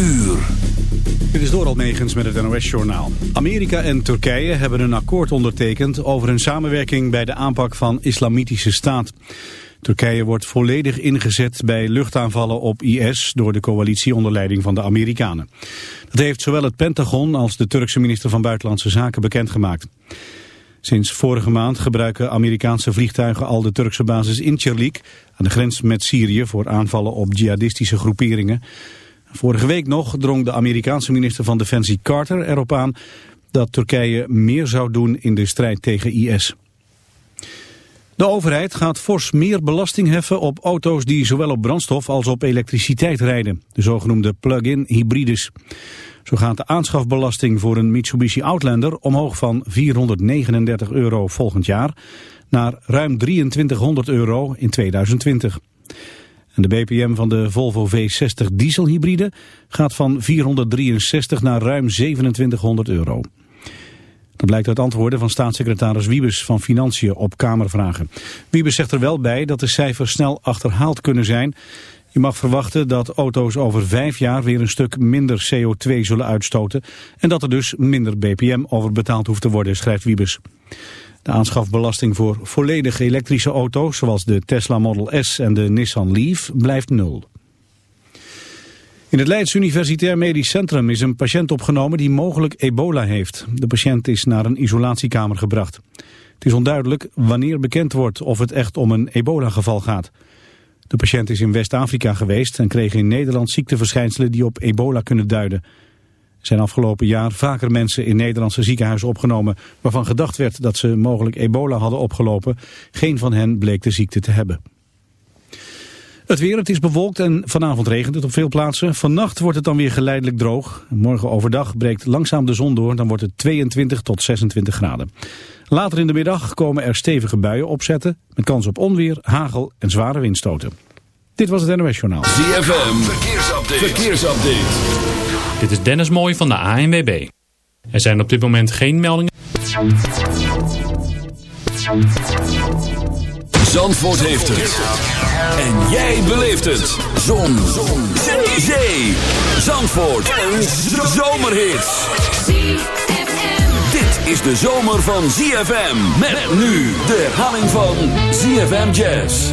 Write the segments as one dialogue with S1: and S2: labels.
S1: uur.
S2: Dit is Doral Megens met het NOS-journaal. Amerika en Turkije hebben een akkoord ondertekend over hun samenwerking bij de aanpak van islamitische staat. Turkije wordt volledig ingezet bij luchtaanvallen op IS door de coalitie onder leiding van de Amerikanen. Dat heeft zowel het Pentagon als de Turkse minister van Buitenlandse Zaken bekendgemaakt. Sinds vorige maand gebruiken Amerikaanse vliegtuigen al de Turkse basis Incirlik aan de grens met Syrië voor aanvallen op jihadistische groeperingen. Vorige week nog drong de Amerikaanse minister van Defensie Carter erop aan dat Turkije meer zou doen in de strijd tegen IS. De overheid gaat fors meer belasting heffen op auto's die zowel op brandstof als op elektriciteit rijden. De zogenoemde plug-in hybrides. Zo gaat de aanschafbelasting voor een Mitsubishi Outlander omhoog van 439 euro volgend jaar naar ruim 2300 euro in 2020. En de BPM van de Volvo V60 dieselhybride gaat van 463 naar ruim 2700 euro. Dat blijkt uit antwoorden van staatssecretaris Wiebes van Financiën op Kamervragen. Wiebes zegt er wel bij dat de cijfers snel achterhaald kunnen zijn. Je mag verwachten dat auto's over vijf jaar weer een stuk minder CO2 zullen uitstoten... en dat er dus minder BPM over betaald hoeft te worden, schrijft Wiebes. De aanschafbelasting voor volledig elektrische auto's, zoals de Tesla Model S en de Nissan Leaf, blijft nul. In het Leids Universitair Medisch Centrum is een patiënt opgenomen die mogelijk ebola heeft. De patiënt is naar een isolatiekamer gebracht. Het is onduidelijk wanneer bekend wordt of het echt om een ebola-geval gaat. De patiënt is in West-Afrika geweest en kreeg in Nederland ziekteverschijnselen die op ebola kunnen duiden. Zijn afgelopen jaar vaker mensen in Nederlandse ziekenhuizen opgenomen... waarvan gedacht werd dat ze mogelijk ebola hadden opgelopen. Geen van hen bleek de ziekte te hebben. Het weer, het is bewolkt en vanavond regent het op veel plaatsen. Vannacht wordt het dan weer geleidelijk droog. Morgen overdag breekt langzaam de zon door. Dan wordt het 22 tot 26 graden. Later in de middag komen er stevige buien opzetten... met kans op onweer, hagel en zware windstoten. Dit was het NOS Journaal.
S1: ZFM, verkeersupdate. verkeersupdate.
S3: Dit is Dennis Mooij van de ANWB. Er zijn op dit moment geen meldingen.
S1: Zandvoort heeft het. En jij beleeft het. Zon. Zon. Zee. Zee. Zandvoort. Een zomerhit. Dit is de zomer van ZFM. Met nu de herhaling van ZFM Jazz.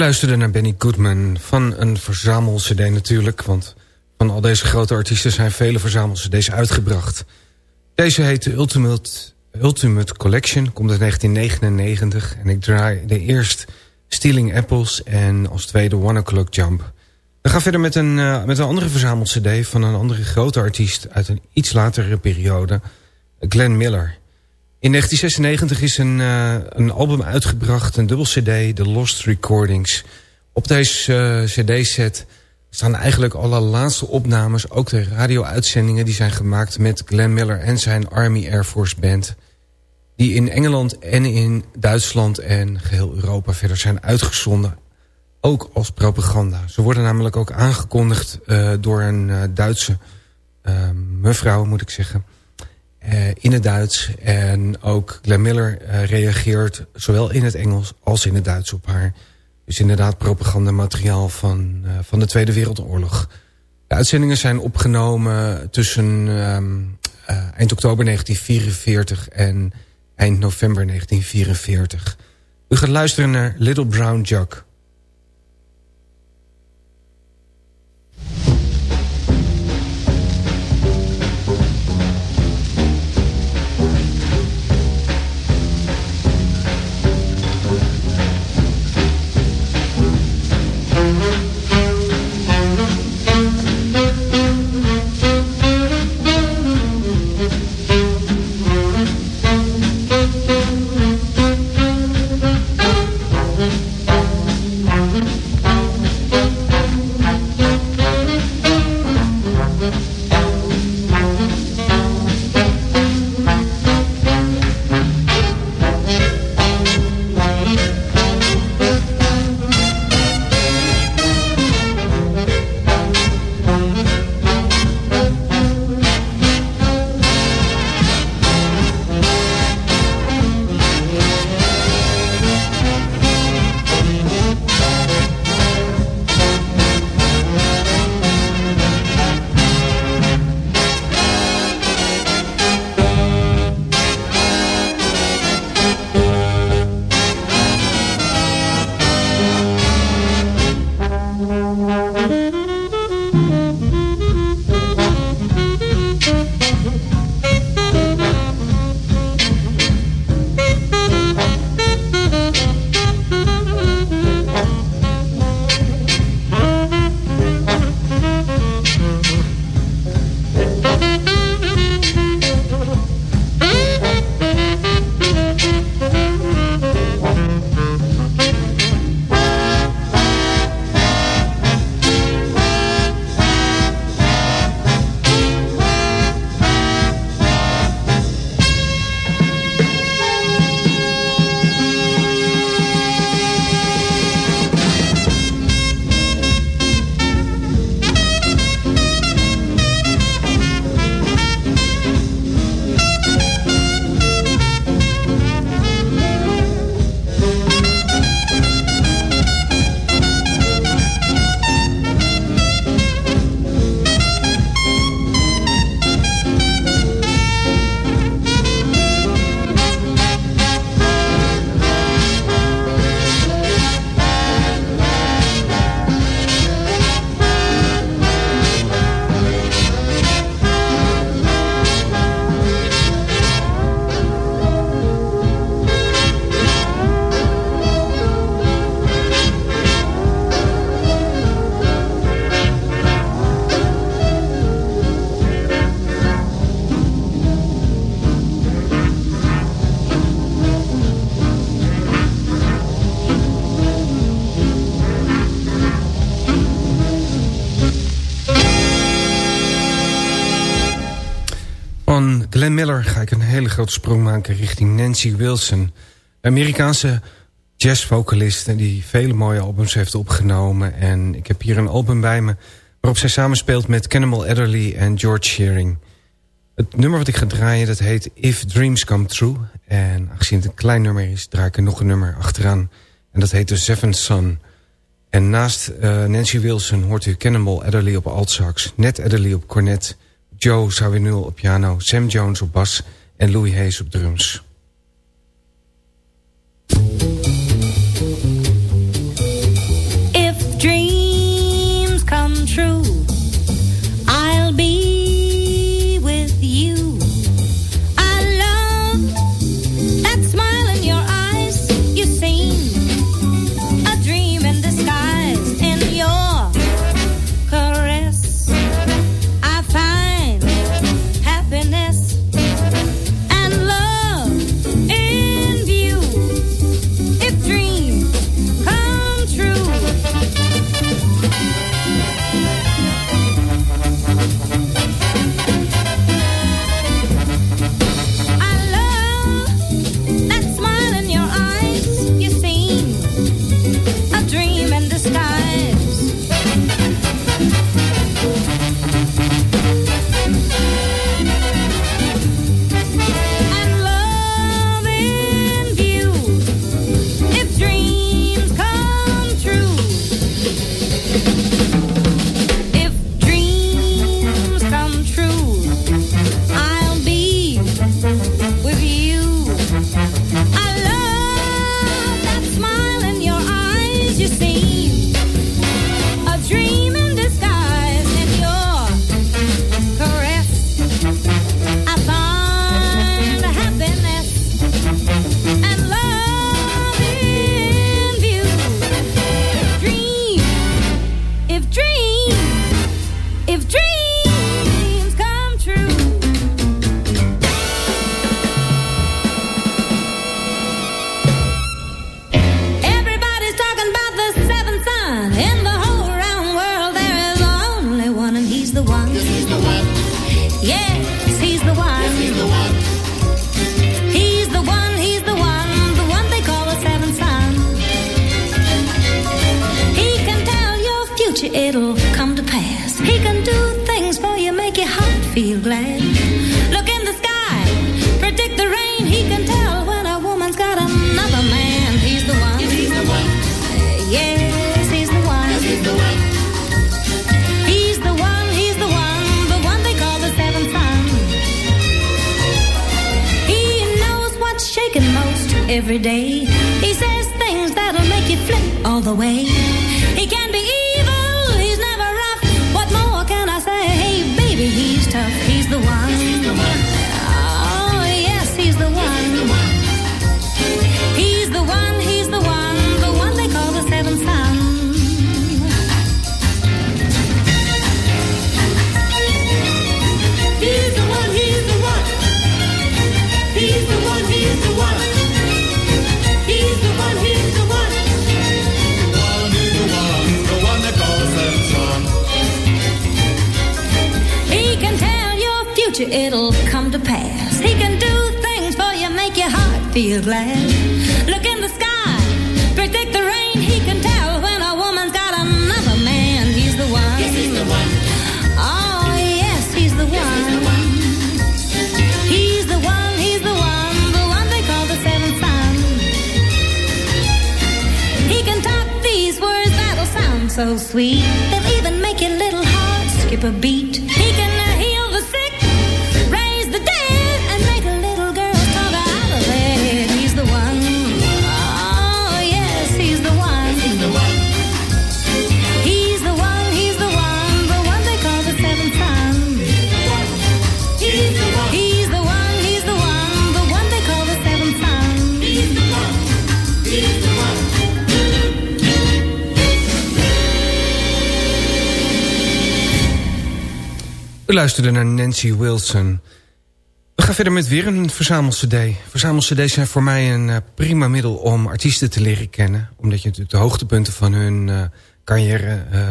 S4: We luisterden naar Benny Goodman van een verzamel-cd natuurlijk... want van al deze grote artiesten zijn vele verzamel-cd's uitgebracht. Deze heet de Ultimate, Ultimate Collection, komt uit 1999... en ik draaide eerst Stealing Apples en als tweede One O'Clock Jump. We gaan verder met een, uh, met een andere verzamel-cd van een andere grote artiest... uit een iets latere periode, Glenn Miller... In 1996 is een, uh, een album uitgebracht, een dubbel cd, The Lost Recordings. Op deze uh, cd-set staan eigenlijk alle laatste opnames... ook de radio-uitzendingen die zijn gemaakt met Glenn Miller en zijn Army Air Force Band... die in Engeland en in Duitsland en geheel Europa verder zijn uitgezonden. Ook als propaganda. Ze worden namelijk ook aangekondigd uh, door een Duitse mevrouw, moet ik zeggen... Uh, in het Duits. En ook Glenn Miller uh, reageert zowel in het Engels als in het Duits op haar. Dus inderdaad propagandamateriaal van, uh, van de Tweede Wereldoorlog. De uitzendingen zijn opgenomen tussen um, eind oktober 1944 en eind november 1944. U gaat luisteren naar Little Brown Jug. Glenn Miller ga ik een hele grote sprong maken richting Nancy Wilson. Amerikaanse jazzvocalist die vele mooie albums heeft opgenomen. En ik heb hier een album bij me waarop zij samenspeelt met Cannibal Adderley en George Shearing. Het nummer wat ik ga draaien dat heet If Dreams Come True. En aangezien het een klein nummer is, draai ik er nog een nummer achteraan. En dat heet The Seventh Son. En naast uh, Nancy Wilson hoort u Cannibal Adderley op altsax, Ned Adderley op cornet... Joe Zawinul op piano, Sam Jones op bas en Louis Hayes op drums.
S5: Future, it'll come to pass. He can do things for you, make your heart feel glad. Look in the sky, predict the rain. He can tell when a woman's got another man. He's the one.
S6: Yes, he's the one.
S5: Oh, yes, he's the one. He's the one, he's the one, the one they call the seventh son. He can talk these words that'll sound so sweet. They'll even make your little heart skip a beat.
S4: We luisterden naar Nancy Wilson. We gaan verder met weer een verzamel-cd. Verzamel-cd's zijn voor mij een eh, prima middel om artiesten te leren kennen. Omdat je natuurlijk de hoogtepunten van hun eh, carrière eh,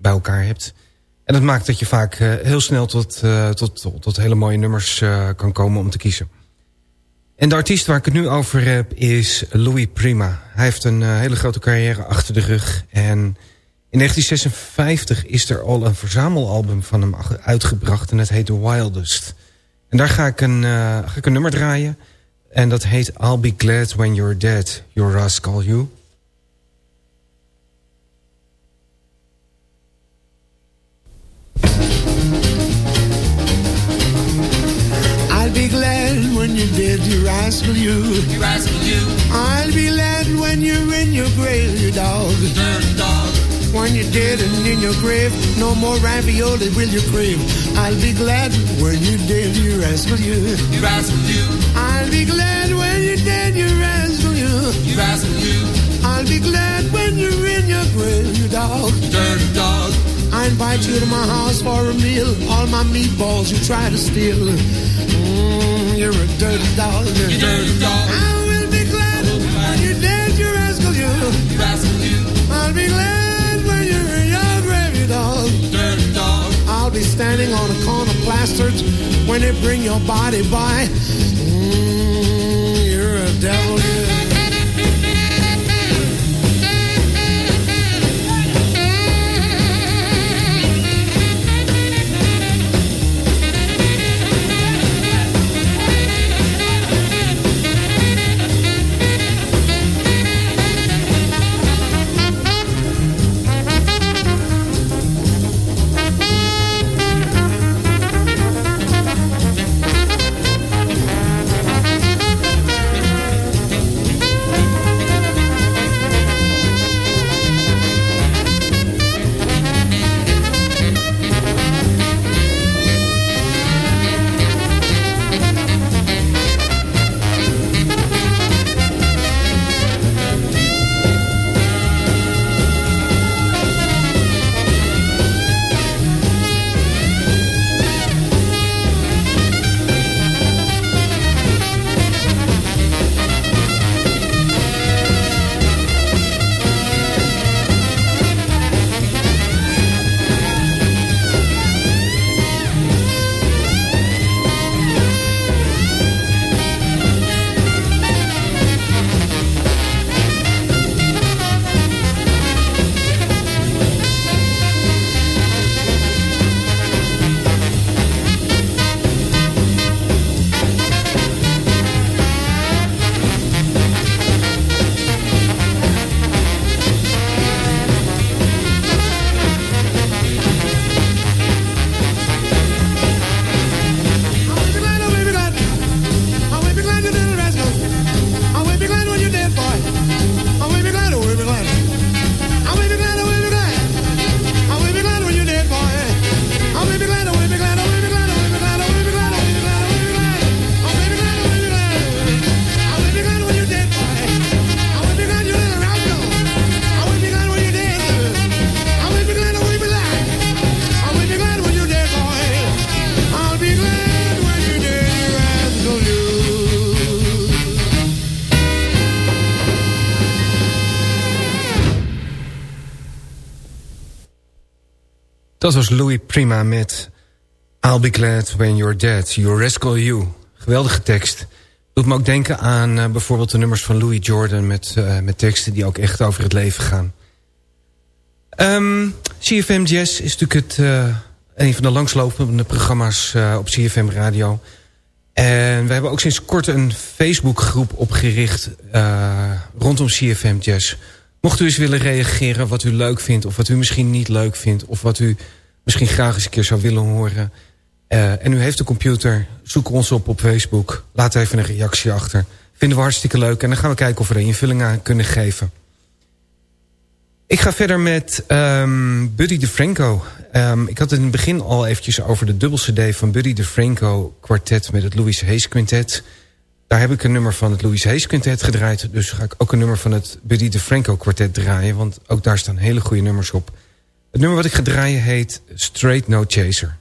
S4: bij elkaar hebt. En dat maakt dat je vaak heel snel tot, tot, tot, tot hele mooie nummers kan komen om te kiezen. En de artiest waar ik het nu over heb is Louis Prima. Hij heeft een hele grote carrière achter de rug. En in 1956 is er al een verzamelalbum van hem ach- uitgebracht. En dat heet The Wildest. En daar ga ik een, eh, ga ik een nummer draaien. En dat heet I'll Be Glad When You're Dead, You Rascal You.
S7: I'll be glad when you're dead, you rascal you.
S6: You rascal you,
S7: I'll be glad when you're in your grave, you dog.
S6: dirty dog.
S7: When you're dead and in your grave, no more ravioli will you crave. I'll be glad when you're dead, you rascal you.
S6: You rascal you,
S7: I'll be glad when you're dead, you rascal you.
S6: you rascal you,
S7: I'll be glad when you're in your grave, you dog.
S6: dirty dog.
S7: I invite you to my house for a meal. All my meatballs you try to steal. Mm, you're a dirty dog.
S6: You dirty dog.
S7: Be standing on a corner plastered when they bring your body by. Mm, you're a devil,
S4: Dat was Louis Prima met I'll be glad when you're dead, you rascal you. Geweldige tekst. Doet me ook denken aan uh, bijvoorbeeld de nummers van Louis Jordan... Met, uh, met teksten die ook echt over het leven gaan. CFM Jazz is natuurlijk het, uh, een van de langslopende programma's op CFM Radio. En we hebben ook sinds kort een Facebookgroep opgericht rondom CFM Jazz... Mocht u eens willen reageren wat u leuk vindt... of wat u misschien niet leuk vindt... of wat u misschien graag eens een keer zou willen horen... Uh, en u heeft de computer, zoek ons op op Facebook. Laat even een reactie achter. Vinden we hartstikke leuk. En dan gaan we kijken of we er invulling aan kunnen geven. Ik ga verder met um, Buddy DeFranco. Um, ik had het in het begin al eventjes over de dubbel cd van Buddy DeFranco kwartet... met het Louis Hayes Quintet... Daar heb ik een nummer van het Louis Hayes Quintet gedraaid. Dus ga ik ook een nummer van het Buddy DeFranco kwartet draaien. Want ook daar staan hele goede nummers op. Het nummer wat ik ga draaien heet Straight No Chaser.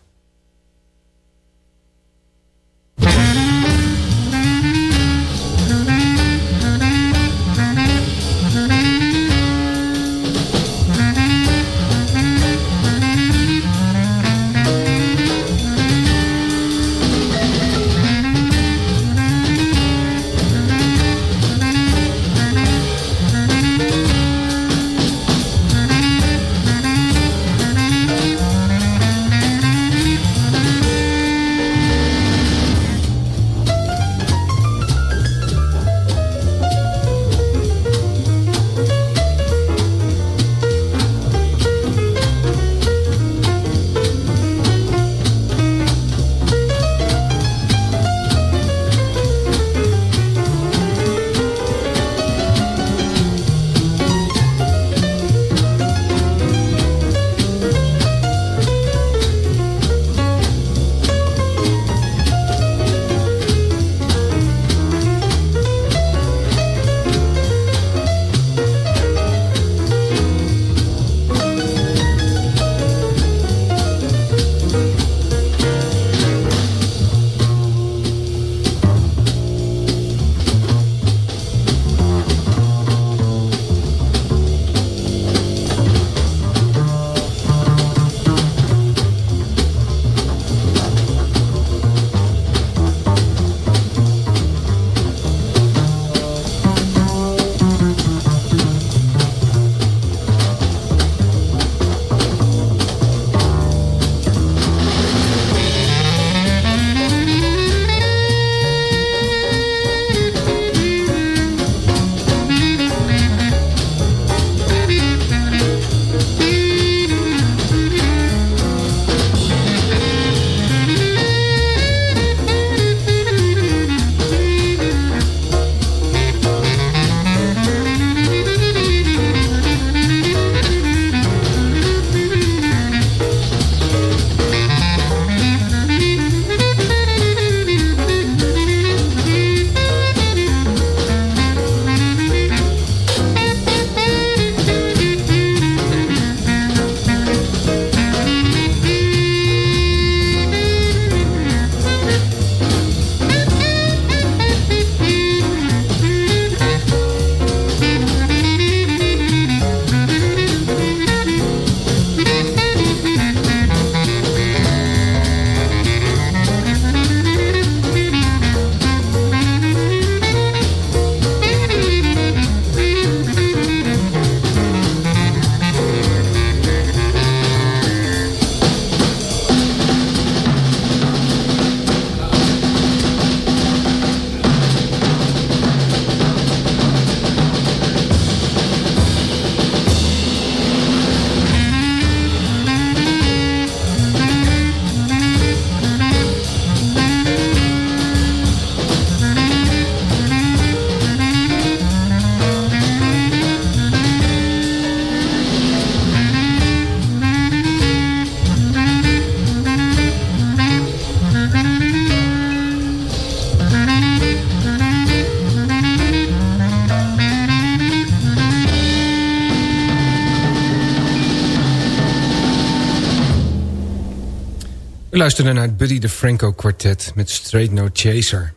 S4: We luisteren naar het Buddy de Franco kwartet met Straight No Chaser.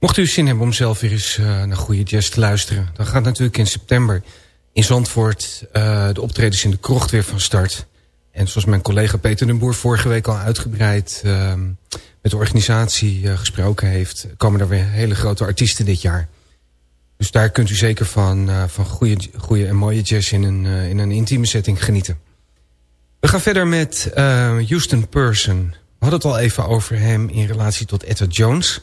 S4: Mocht u zin hebben om zelf weer eens uh, naar goede jazz te luisteren... dan gaat natuurlijk in september in Zandvoort uh, de optredens in de krocht weer van start. En zoals mijn collega Peter den Boer vorige week al uitgebreid uh, met de organisatie uh, gesproken heeft... komen er weer hele grote artiesten dit jaar. Dus daar kunt u zeker van, van goede, goede en mooie jazz in een, in een intieme setting genieten. We gaan verder met Houston Person. Hadden het al even over hem in relatie tot Etta Jones.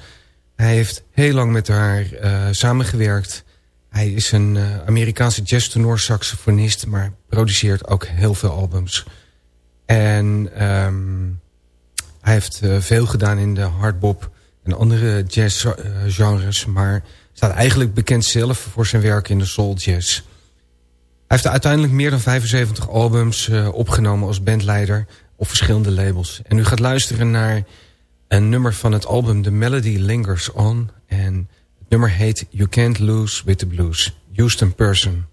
S4: Hij heeft heel lang met haar samengewerkt... Hij is een uh, Amerikaanse jazz saxofonist, maar produceert ook heel veel albums. En um, hij heeft uh, veel gedaan in de hardbop en andere jazzgenres... Uh, maar staat eigenlijk bekend zelf voor zijn werk in de soul jazz. Hij heeft uiteindelijk meer dan 75 albums uh, opgenomen als bandleider op verschillende labels. En u gaat luisteren naar een nummer van het album The Melody Lingers On... en nummer heet You Can't Lose With The Blues. Houston Person.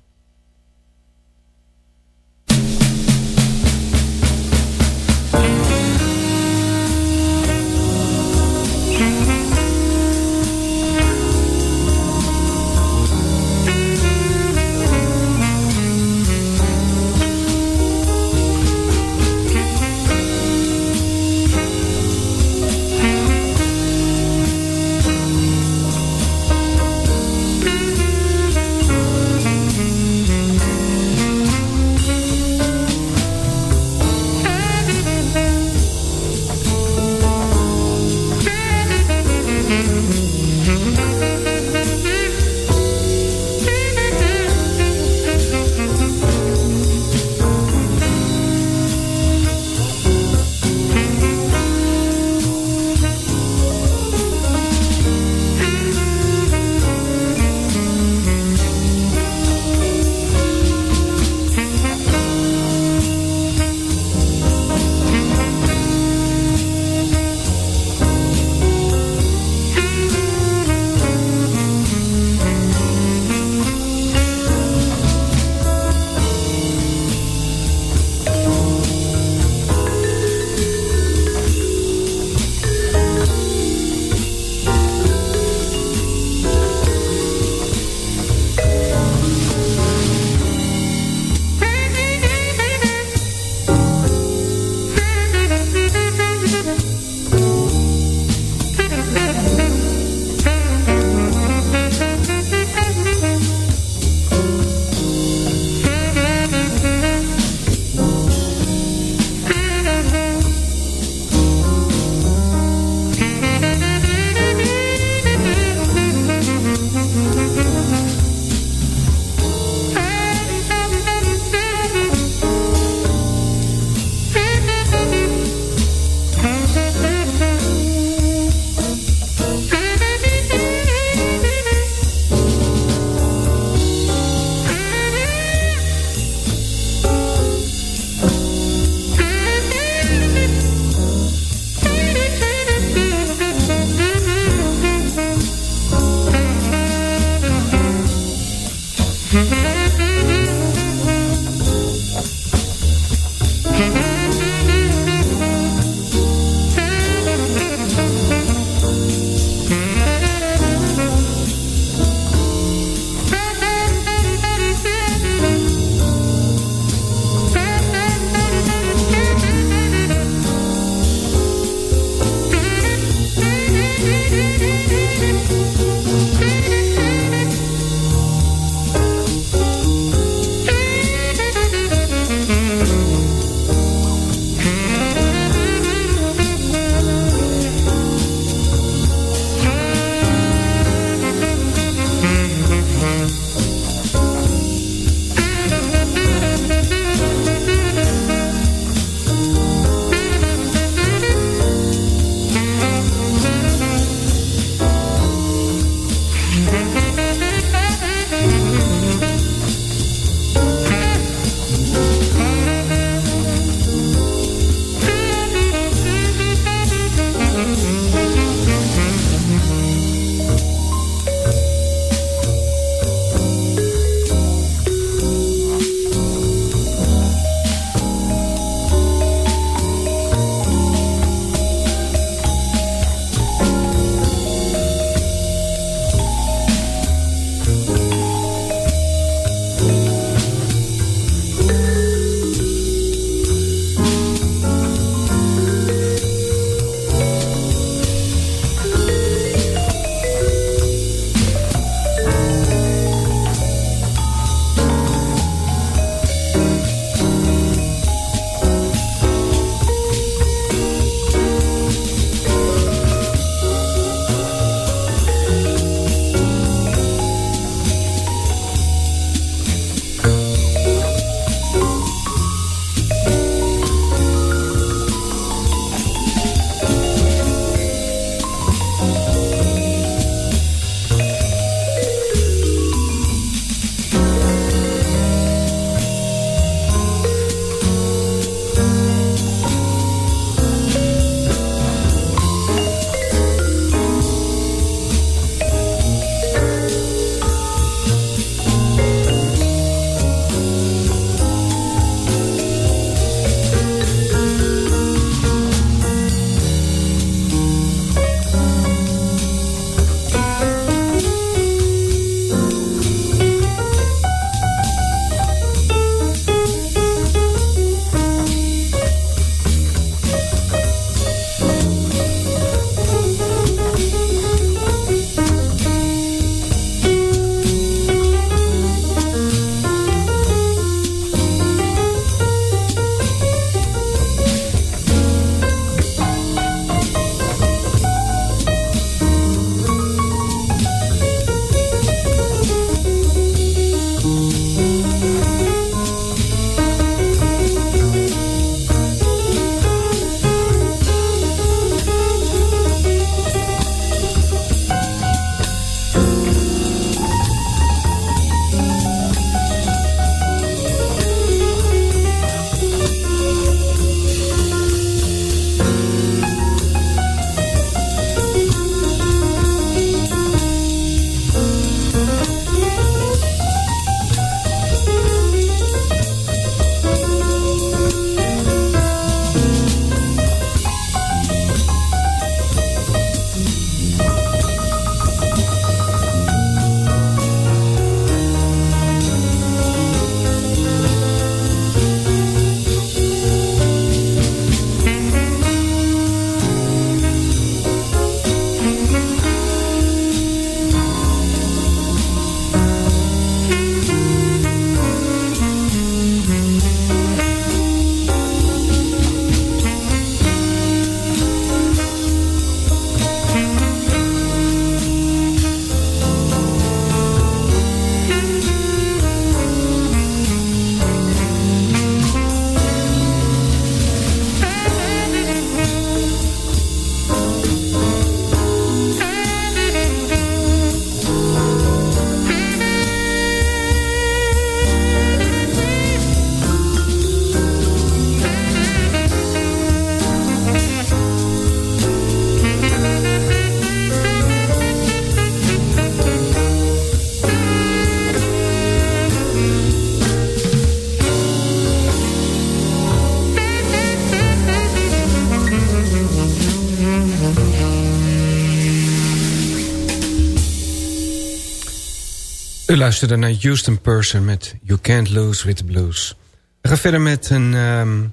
S4: U luisterde naar Houston Person met You Can't Lose With The Blues. We gaan verder met een, ehm,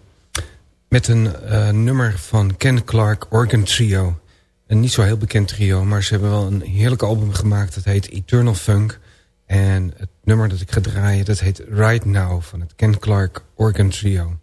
S4: met een eh, nummer van Ken Clark Organ Trio. Een niet zo heel bekend trio, maar ze hebben wel een heerlijk album gemaakt. Dat heet Eternal Funk. En het nummer dat ik ga draaien, dat heet Right Now van het Ken Clark Organ Trio.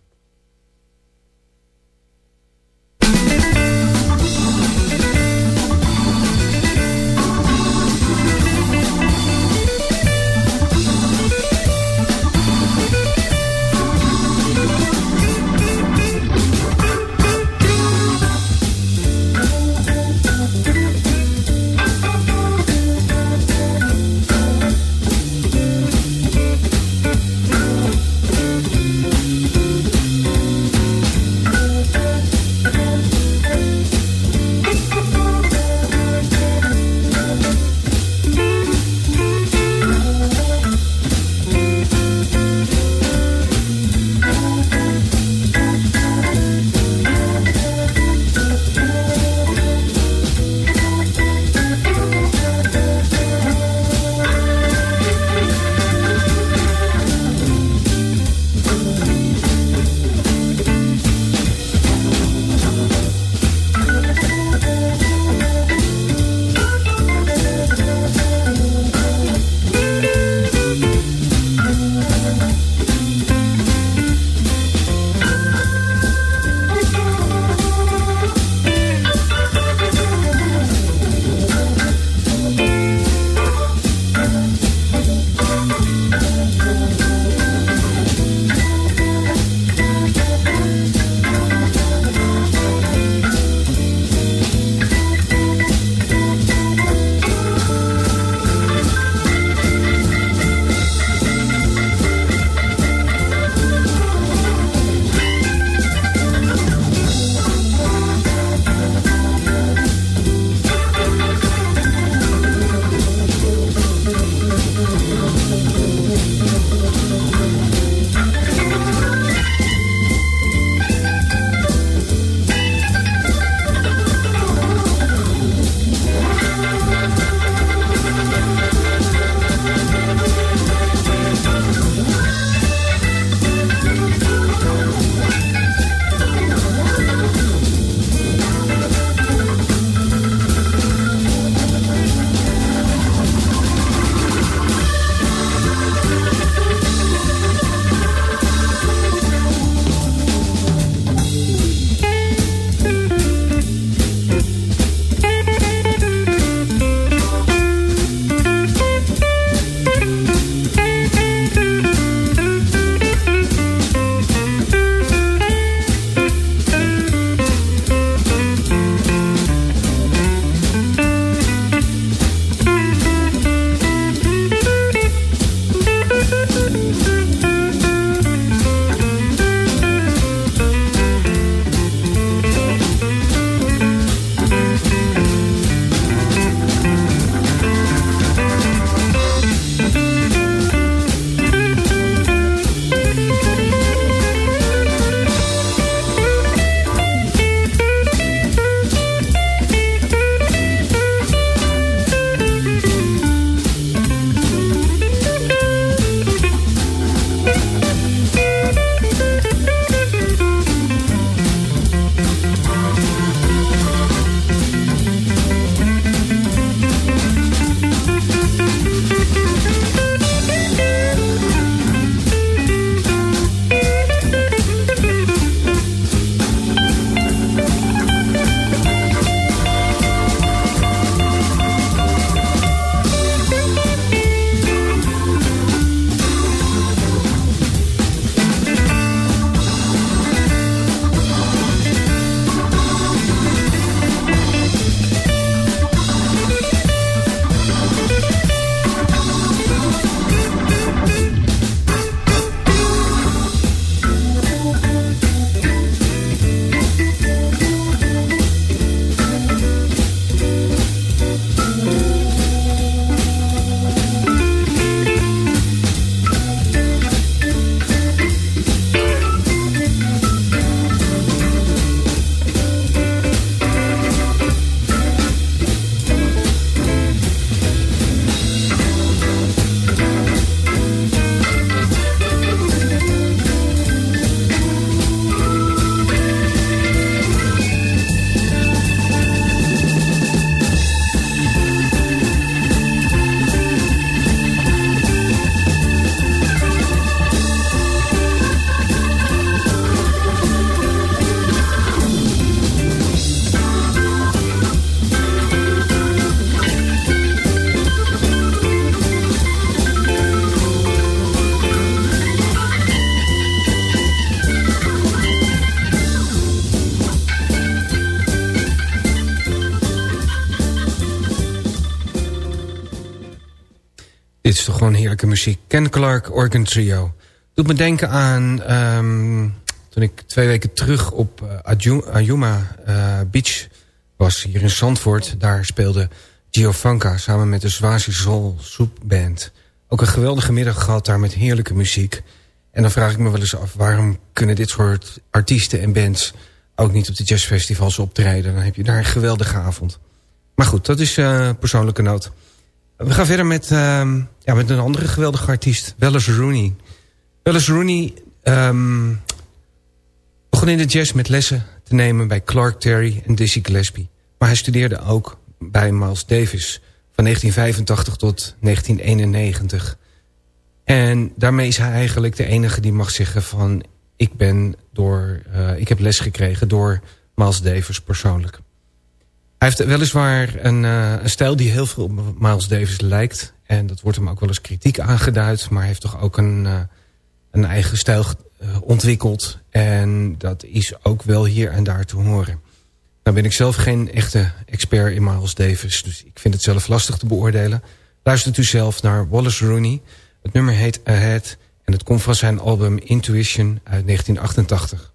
S4: Gewoon heerlijke muziek. Ken Clark Organ Trio. Doet me denken aan... ehm, toen ik twee weken terug op Aju- Ayuma eh, Beach was, hier in Zandvoort. Daar speelde Giovanka samen met de Swazi Soul Soup Band. Ook een geweldige middag gehad daar met heerlijke muziek. En dan vraag ik me wel eens af... waarom kunnen dit soort artiesten en bands... ook niet op de jazzfestivals optreden? Dan heb je daar een geweldige avond. Maar goed, dat is uh, persoonlijke noot. We gaan verder met, um, ja, met een andere geweldige artiest, Wallace Rooney. Wallace Rooney um, begon in de jazz met lessen te nemen bij Clark Terry en Dizzy Gillespie. Maar hij studeerde ook bij Miles Davis van 1985 tot 1991. En daarmee is hij eigenlijk de enige die mag zeggen van... ik, ben door, uh, ik heb les gekregen door Miles Davis persoonlijk. Hij heeft weliswaar een, uh, een stijl die heel veel op Miles Davis lijkt. En dat wordt hem ook wel eens kritiek aangeduid. Maar heeft toch ook een, uh, een eigen stijl uh, ontwikkeld. En dat is ook wel hier en daar te horen. Nou ben ik zelf geen echte expert in Miles Davis. Dus ik vind het zelf lastig te beoordelen. Luistert u zelf naar Wallace Rooney. Het nummer heet Ahead. En het komt van zijn album Intuition uit 1988.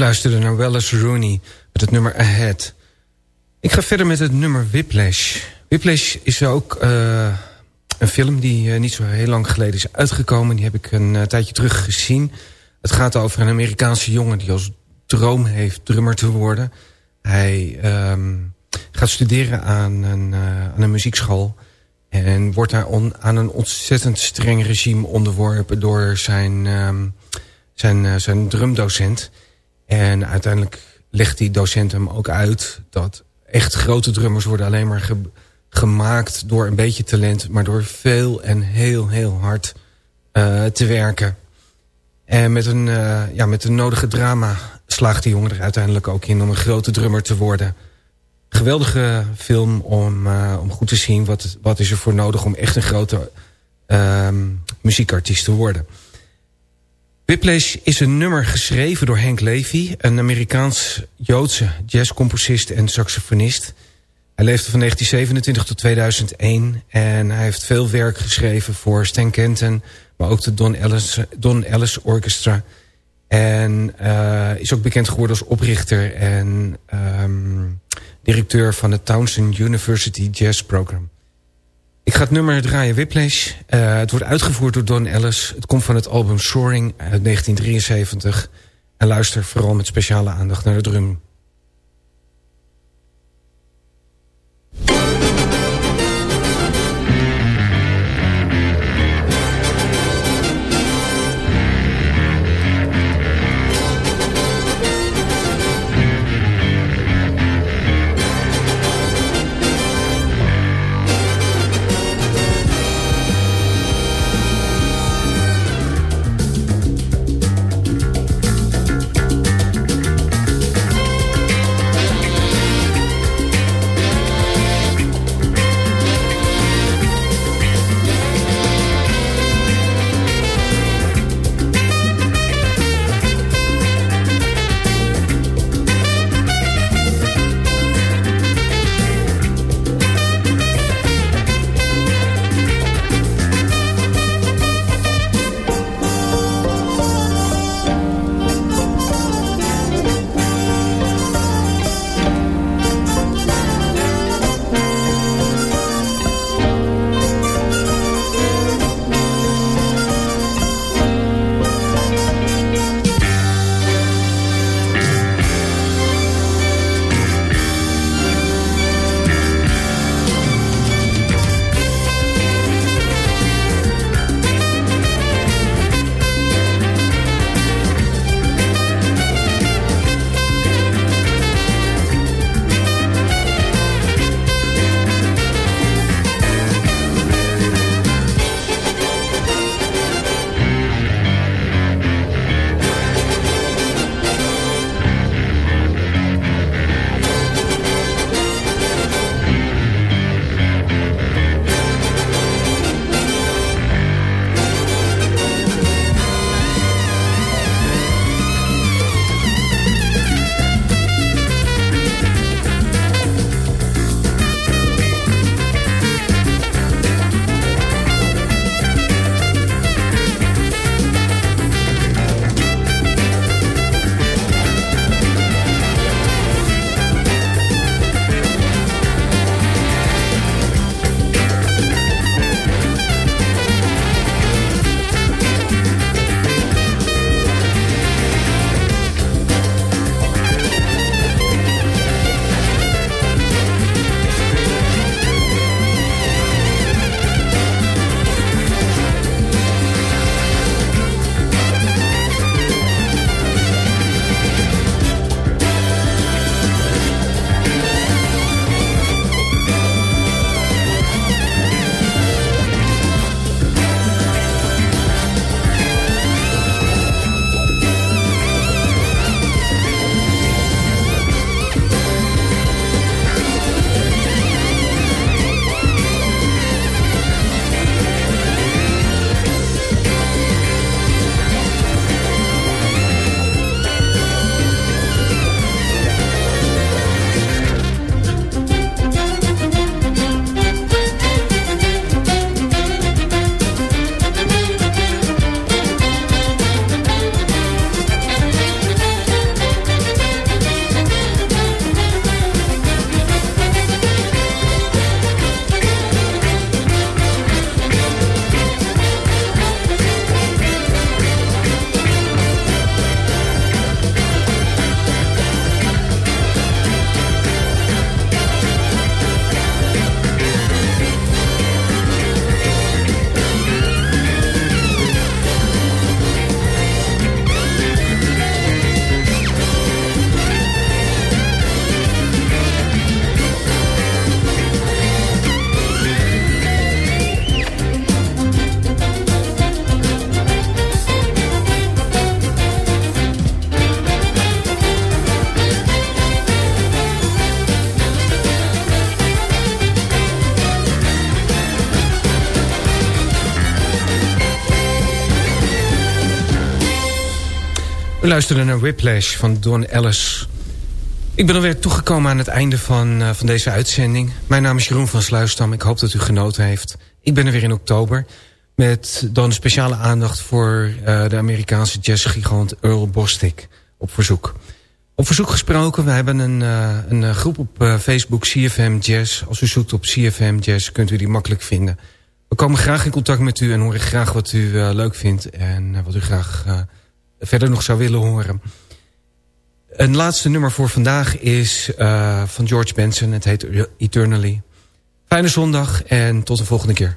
S4: Luisterde naar Wallace Rooney met het nummer Ahead. Ik ga verder met het nummer Whiplash. Whiplash is ook uh, een film die uh, niet zo heel lang geleden is uitgekomen. Die heb ik een uh, tijdje terug gezien. Het gaat over een Amerikaanse jongen die als droom heeft drummer te worden. Hij um, gaat studeren aan een, aan een muziekschool... En wordt daar aan een ontzettend streng regime onderworpen door zijn, um, zijn, zijn drumdocent. En uiteindelijk legt die docent hem ook uit dat echt grote drummers worden alleen maar ge, gemaakt door een beetje talent, maar door veel en heel, heel hard uh, te werken. En met een, uh, ja, met een nodige drama slaagt die jongen er uiteindelijk ook in om een grote drummer te worden geweldige film om, uh, om goed te zien... Wat, wat is er voor nodig om echt een grote uh, muziekartiest te worden. Whiplash is een nummer geschreven door Hank Levy... een Amerikaans-Joodse jazzcomposist en saxofonist. Hij leefde van 1927 tot 2001... en hij heeft veel werk geschreven voor Stan Kenton... maar ook de Don Ellis, Don Ellis Orchestra... En uh, is ook bekend geworden als oprichter en um, directeur van het Townsend University Jazz Program. Ik ga het nummer draaien Whiplash. Uh, het wordt uitgevoerd door Don Ellis. Het komt van het album Soaring uit 1973. En luister vooral met speciale aandacht naar de drum.
S8: Luisteren naar Whiplash van Don Ellis. Ik ben alweer toegekomen aan het einde van, uh, van deze uitzending. Mijn naam is Jeroen van Sluisdam. Ik hoop dat u genoten heeft. Ik ben er weer in oktober. Met dan speciale aandacht voor uh, de Amerikaanse jazzgigant Earl Bostic. Op verzoek. Op verzoek gesproken, we hebben een, uh, een groep op Facebook CFM Jazz. Als u zoekt op CFM Jazz kunt u die makkelijk vinden. We komen graag in contact met u en horen graag wat u leuk vindt. En wat u graag verder nog zou willen horen. Een laatste nummer voor vandaag is uh, van George Benson. Het heet Eternally. Fijne zondag en tot de volgende keer.